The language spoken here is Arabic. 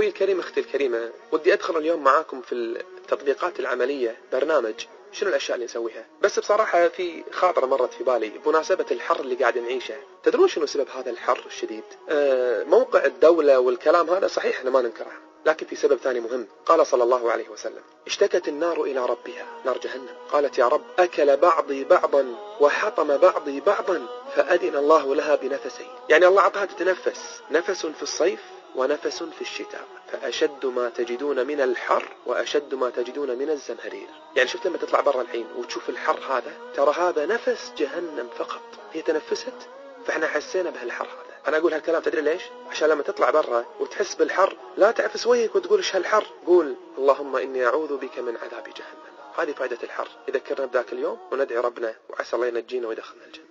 أخوي الكريم أختي الكريمة ودي أدخل اليوم معاكم في التطبيقات العملية برنامج شنو الأشياء اللي نسويها؟ بس بصراحة في خاطرة مرت في بالي بمناسبة الحر اللي قاعد نعيشه تدرون شنو سبب هذا الحر الشديد؟ آه موقع الدولة والكلام هذا صحيح إحنا ما ننكره لكن في سبب ثاني مهم قال صلى الله عليه وسلم اشتكت النار إلى ربها نار جهنم. قالت يا رب أكل بعضي بعضا وحطم بعضي بعضا فأذن الله لها بنفسين. يعني الله أعطاها تتنفس نفس في الصيف ونفس في الشتاء فأشد ما تجدون من الحر وأشد ما تجدون من الزمهرير. يعني شفت لما تطلع برا الحين وتشوف الحر هذا؟ ترى هذا نفس جهنم فقط. هي تنفست فإحنا حسينا بهالحر هذا. أنا أقول هالكلام تدري ليش؟ عشان لما تطلع برا وتحس بالحر لا تعفس وجهك وتقول إيش هالحر؟ قول اللهم إني أعوذ بك من عذاب جهنم. هذه فائدة الحر. يذكرنا بذاك اليوم وندعي ربنا وعسى الله ينجينا ويدخلنا الجنة.